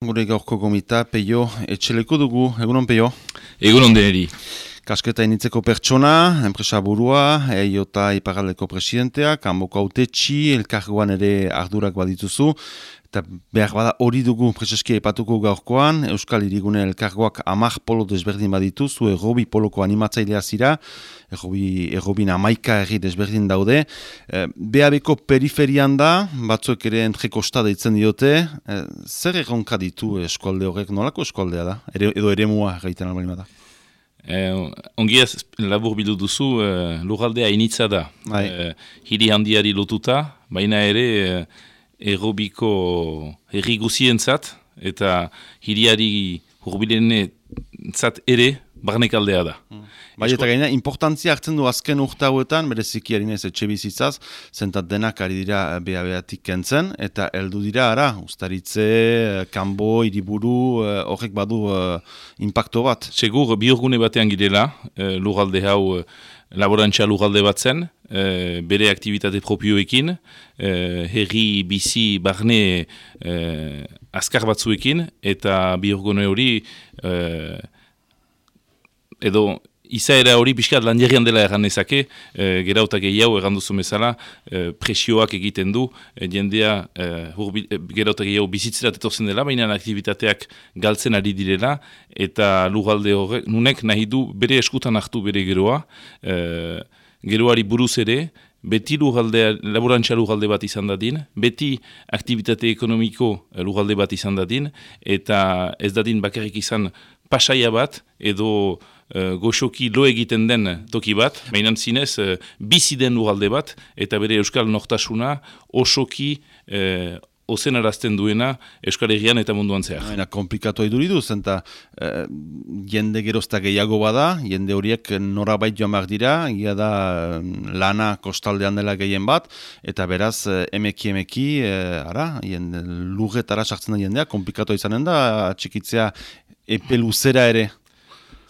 Gure gaurko gomita, peio, etxeleko dugu, egunon peio? Egunon deneri. Kasketa initzeko pertsona, enpresa burua, eiota iparaldeko presidentea, kanboko autetxi, elkargoan ere ardurak badituzu, eta behar bada hori dugu preseski epatuko gaurkoan, Euskal Irigune elkargoak amak polo desberdin badituzu, errobi poloko animatzailea zira, errobi, errobin amaika erri desberdin daude. E, BABko periferian da, batzuek ere entreko deitzen diote, e, zer erronka ditu eskolde horrek, nolako eskoldea da? Ere, edo ere mua gaiten albalima da? Eh, ongiaz labur bildu duzu, eh, lurraldea initza da. Bai. Eh, hiri handiari lotuta, baina ere eh, errobiko herri guzientzat, eta hiriari hurbilenentzat ere, barnek aldea da. Hmm. Bai, eta gaina, importantzia hartzen du azken urte hauetan, bereziki harinez etxe bizitzaz, zentat denak ari dira beha behatik kentzen, eta heldu dira, ara, ustaritze, kanbo, iriburu, eh, horrek badu uh, impacto bat. Segur, biurgune batean girela, uh, lugalde hau, uh, laborantza lugalde bat zen, bere aktivitate propioekin, uh, herri, bizi, barne, uh, azkar batzuekin, eta biurgune hori, edo izaera hori pixkat lan dela erran ezake, e, gerautak gehiago erran duzu bezala, e, presioak egiten du, e, jendea e, e, gerautak gehiago bizitzerat etorzen dela, baina aktivitateak galtzen ari direla, eta lugalde horrek, nunek nahi du bere eskutan hartu bere geroa, e, geroari buruz ere, beti lugaldea, laborantza lugalde bat izan dadin, beti aktivitate ekonomiko lugalde bat izan dadin, eta ez dadin bakarrik izan pasaia bat, edo uh, goxoki lo egiten den toki bat, mainan zinez, uh, bizi den uralde bat, eta bere Euskal Nortasuna osoki uh, ozen arazten duena Euskal Herrian eta munduan zehar. Baina komplikatu eduridu, zenta uh, jende gerozta gehiago bada, jende horiek norabait joan behar dira, ia da lana kostaldean dela gehien bat, eta beraz, emeki emeki, uh, ara, jende, lugetara sartzen da jendea, komplikatu izanen da, txikitzea epeluzera ere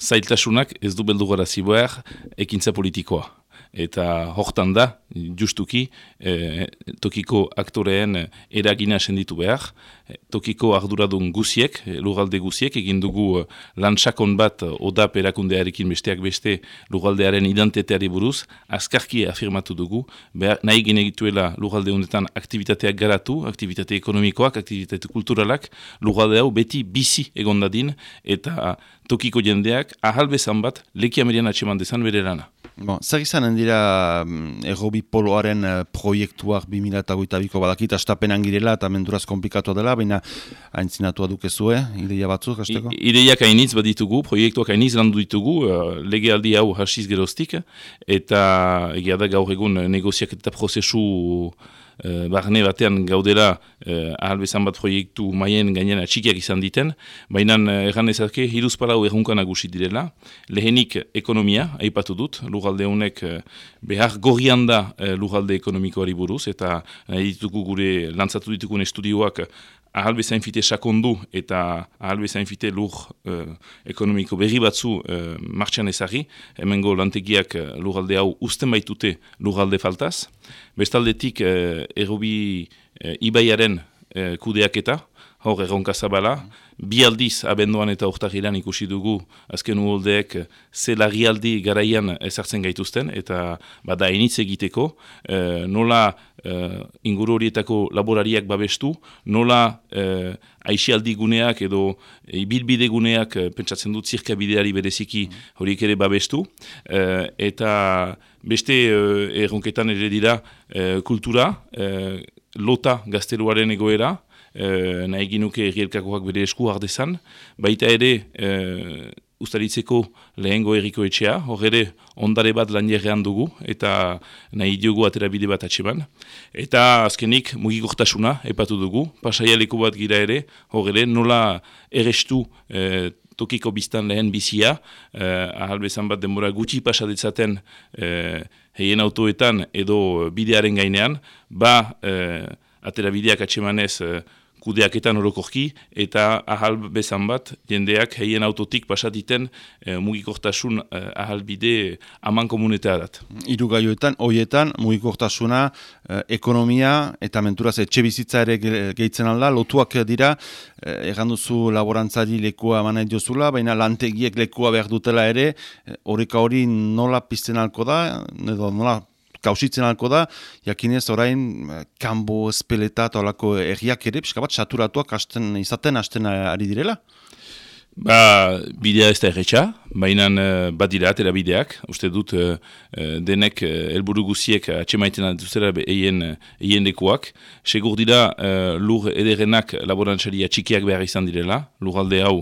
zailtasunak ez du beldu gara ziboer ekintza politikoa. Eta hortan da, justuki, e, tokiko aktoreen eragina senditu behar, e, tokiko arduradun guziek, e, lugalde guziek, egin dugu lantsakon bat odap erakundearekin besteak beste lugaldearen identiteari buruz, azkarki afirmatu dugu, behar, nahi genegituela lugalde honetan aktivitateak garatu, aktivitate ekonomikoak, aktivitate kulturalak, lugalde hau beti bizi egondadin, eta tokiko jendeak ahal bezan bat leki amerian atseman dezan bere lana. Bon, zer izan dira mm, errobi poloaren uh, proiektuak 2008ko badakit astapenan girela eta menduraz komplikatu dela, baina haintzinatua dukezue, ideia batzuk, hasteko? Ideiak hainitz bat ditugu, proiektuak hainitz landu ditugu, uh, legealdi hau hasiz geroztik, eta egia da gaur egun negoziak eta prozesu uh, barne batean gaudela uh, ahalbezan bat proiektu maien gainen atxikiak izan diten, baina uh, erran ezake hiruz palau errunkan agusi direla, lehenik ekonomia, aipatu dut, lugalde honek behar gorrian da uh, lugalde ekonomikoari buruz, eta uh, ditugu gure lantzatu ditugun estudioak ahalbe zainfite sakondu eta ahalbe zainfite lur uh, ekonomiko berri batzu uh, martxan ezari, hemengo lantegiak uh, lurralde hau usten baitute lurralde faltaz. Bestaldetik uh, errobi uh, ibaiaren uh, kudeaketa, hor erronka zabala, bi aldiz abenduan eta urtahiran ikusi dugu azken uholdeek ze lagialdi garaian ezartzen gaituzten, eta bada initz egiteko, e, nola e, inguru horietako laborariak babestu, nola e, aixialdi guneak edo ibilbide guneak pentsatzen dut zirka bideari bereziki horiek ere babestu, e, eta beste erronketan ere dira kultura, lota gazteluaren egoera, e, nahi ginuke errielkakoak bere esku ardezan, baita ere e, ustaritzeko lehengo erriko etxea, hor ere ondare bat lan dugu, eta nahi diogu atera bide bat atseban. Eta azkenik mugikortasuna epatu dugu, pasaialeko bat gira ere, hor ere nola errestu e, tokiko biztan lehen bizia, eh, ahalbezan bat denbora gutxi pasadetzaten eh, heien autoetan edo bidearen gainean, ba eh, atera bideak atsemanez kudeaketan orokorki, eta ahal bezan bat, jendeak heien autotik pasatiten e, mugikortasun e, ahal bide aman komunetea dat. Iru gaioetan, hoietan, mugikortasuna, e, ekonomia eta menturaz etxe bizitza ere gehitzen alda, lotuak dira, e, egan laborantzari lekua eman diozula, baina lantegiek lekua behar dutela ere, horreka hori nola pizten alko da, edo nola kausitzen alko da, jakinez orain eh, kanbo, espeleta eta olako erriak ere, pixka bat, saturatuak asten, izaten hasten ari direla? Ba, bidea ez da erretxa, baina uh, badira atera bideak, uste dut uh, denek uh, elburu guziek atxemaiten duzera eien, eien dekuak. Segur dira uh, lur ederenak laborantzaria txikiak behar izan direla, lurralde hau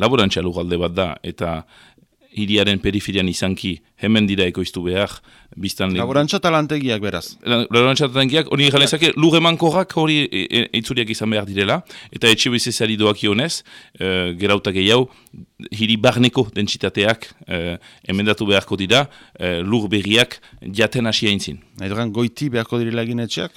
laborantzia lurralde bat da, eta hiriaren periferian izanki hemen dira ekoiztu behar biztan lehen. Laborantza talantegiak beraz. Laborantza talantegiak hori egin jalezake lur emankorrak hori eitzuriak e, izan behar direla eta etxe bezizari doak ionez e, gerauta gehiago hiri barneko dentsitateak e, emendatu beharko dira e, lur berriak jaten hasia intzin. Nahi goiti beharko direla egin etxeak?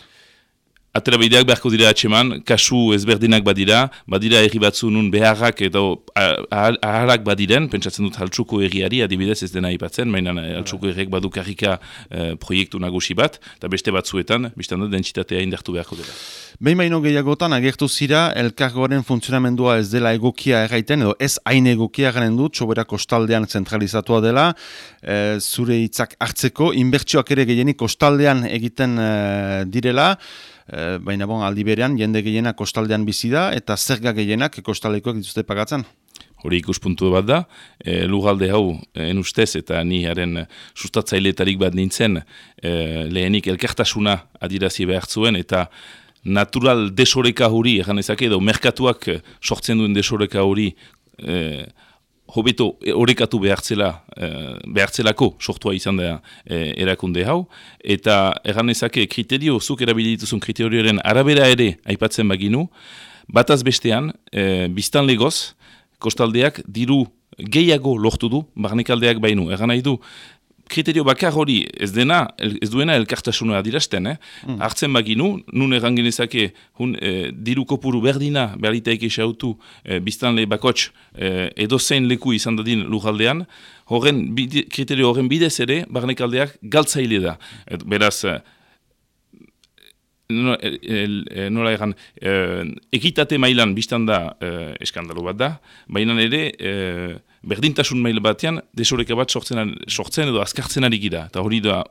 Aterabideak beharko dira atseman, kasu ezberdinak badira, badira erri batzu nun beharrak edo ahalak badiren, pentsatzen dut haltsuko erriari, adibidez ez dena ipatzen, mainan eh, haltsuko erriak badu karrika eh, proiektu nagusi bat, eta beste batzuetan, biztan dut, dentsitatea indartu beharko dira. Behin baino gehiagotan agertu zira, elkargoaren funtzionamendua ez dela egokia erraiten, edo ez hain egokia garen dut, sobera kostaldean zentralizatua dela, eh, zure hitzak hartzeko, inbertsioak ere gehienik kostaldean egiten direla, Eh, baina bon, aldi berean, jende gehienak kostaldean bizi da, eta zerga gehienak kostaldekoak dituzte pagatzen. Hori ikuspuntu bat da, e, lugalde hau, en ustez, eta ni haren sustatzaileetarik bat nintzen, e, lehenik elkartasuna adirazi behar zuen, eta natural desoreka hori, egan ezak edo, merkatuak sortzen duen desoreka hori, e, hobeto e, horrekatu behartzela, e, behartzelako sortua izan da e, erakunde hau, eta erganezake kriterio, zuk erabilituzun kriterioaren arabera ere aipatzen baginu, bataz bestean, e, biztan legoz, kostaldeak diru gehiago lortu du, barnekaldeak bainu, ergan nahi du, kriterio bakar hori ez dena, ez duena elkartasuna adirazten, eh? Mm. Artzen baginu, nun erran genezake, hun, eh, diru kopuru berdina, berlitaik esautu, eh, biztanle bakots, eh, edo zein leku izan dadin lujaldean, horren, kriterio horren bidez ere, barnekaldeak galtzaile da. Et, beraz, eh, nola egan, eh, ekitate mailan biztan da eh, eskandalu bat da, baina ere, eh, berdintasun mail batean, desoreka bat sortzen, sortzen edo azkartzen ari gira. Eta hori da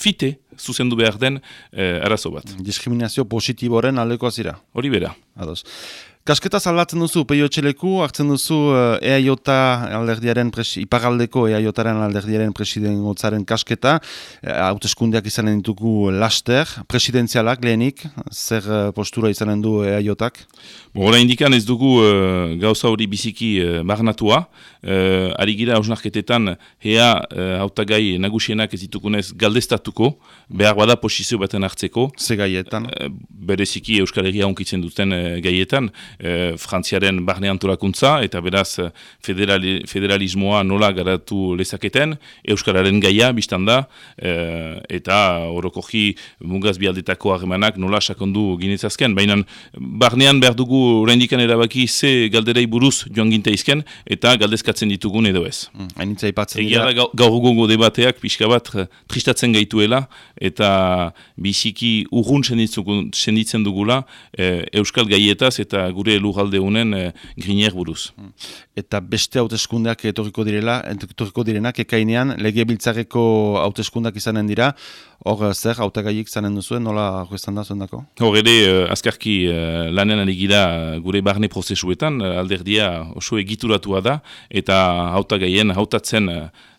fite zuzendu behar den eh, arazo bat. Diskriminazio positiboren aldeko azira. Hori bera. Ados. Kasketa zaldatzen duzu, peio hartzen duzu uh, eh, EAJ alderdiaren, ipagaldeko EAJaren alderdiaren presidentzaren kasketa, eh, hauteskundeak izanen ditugu laster, presidenzialak lehenik, zer postura izanen du EAJak? Hora indikan ez dugu uh, gauza hori biziki uh, barnatua, uh, ari gira hausnarketetan hea hautagai nagusienak ez ditukunez galdestatuko, behar bada posizio baten hartzeko. Ze gaietan? Uh, bereziki Euskal Herria onkitzen duten uh, gaietan, e, Frantziaren barne antolakuntza, eta beraz federali, federalismoa nola garatu lezaketen, Euskararen gaia biztan da, e, eta orokoji mugaz bialdetako harremanak nola sakondu ginezazken, baina barnean behar dugu rendikan erabaki ze galderei buruz joan ginte izken, eta galdezkatzen ditugun edo ez. Mm, Hainitza ipatzen dira. Gaur gongo debateak pixka bat tristatzen gaituela, eta biziki urrun senditzen dugula e, Euskal gaietaz eta gure lugalde honen e, griner buruz. Hmm. Eta beste hauteskundeak etorriko direla, etorriko direnak ekainean lege biltzareko hauteskundak izanen dira, hor zer hautagaiik zanen duzuen, nola juestan da zuen dako? Hor ere, uh, azkarki uh, lanen alegida gure barne prozesuetan, uh, alderdia oso egituratua da, eta hautagaien hautatzen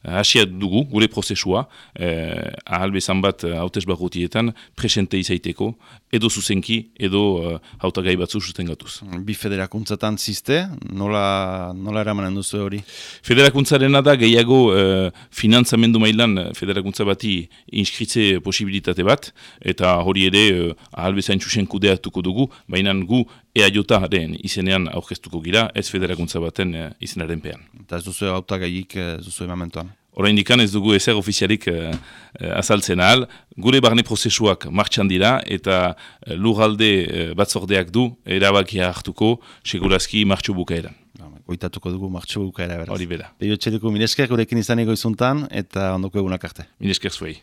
hasia dugu, gure prozesua, eh, ahal bezan bat eh, hautez barrotietan, presente izaiteko, edo zuzenki, edo eh, hautagai batzu susten gatuz. Bi federakuntzatan ziste, nola, nola eramanen duzu hori? Federakuntzaren da gehiago eh, finanzamendu mailan federakuntza bati inskritze posibilitate bat, eta hori ere eh, ahal bezan txusen kudeatuko dugu, baina gu EAJ-aren izenean aurkeztuko gira, ez federakuntza baten uh, izenaren pean. Eta ez duzu hautagaiik ez duzu emamentuan? Horain ez dugu ezer ofizialik uh, azaltzen ahal, gure barne prozesuak martxan dira eta uh, lurralde uh, batzordeak du erabakia hartuko segurazki martxu bukaeran. Goitatuko dugu martxu bukaera beraz. Hori bera. Beio txedeko minesker gurekin izan egoizuntan eta ondoko egunak arte. Minesker zuei.